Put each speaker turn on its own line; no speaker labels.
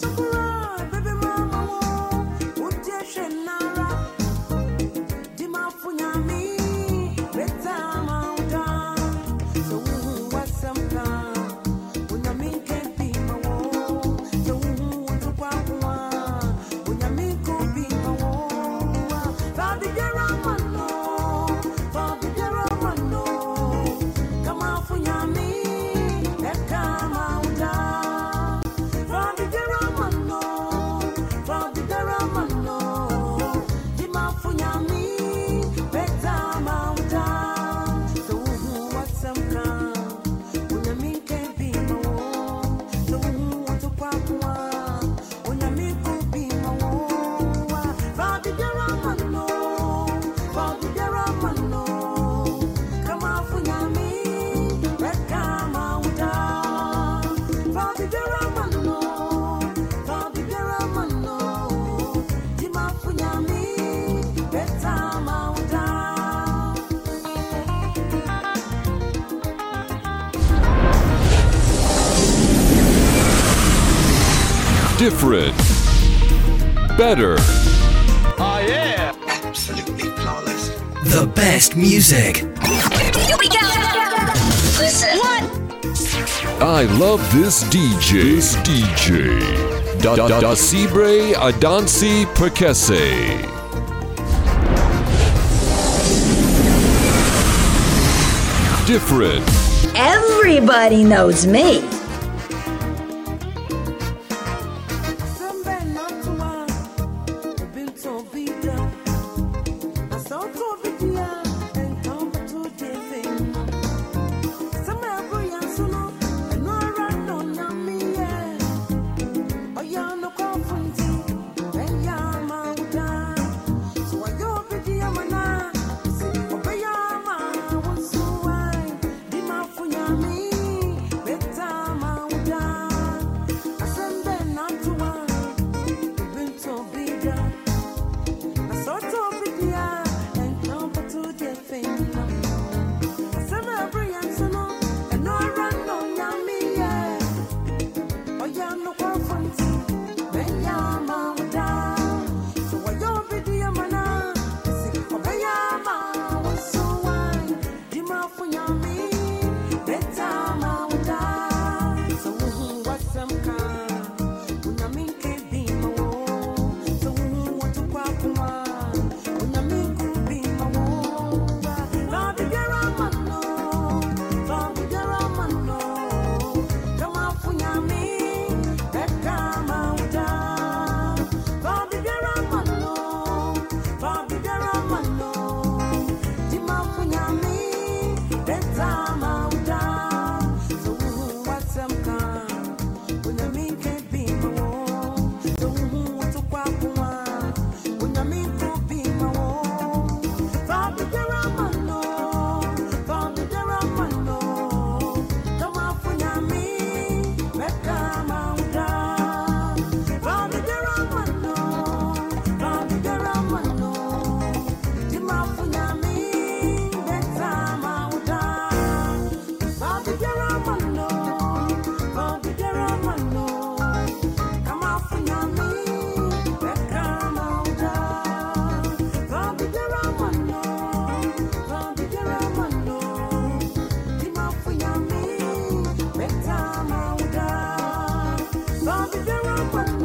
Podcast. Different. Better.
Oh, yeah.
Absolutely flawless.
The best music.
Here we go. Listen. What?
I love this DJ. This DJ. Da da da Sibre Adansi Prekese. Different.
Everybody knows me. Bye.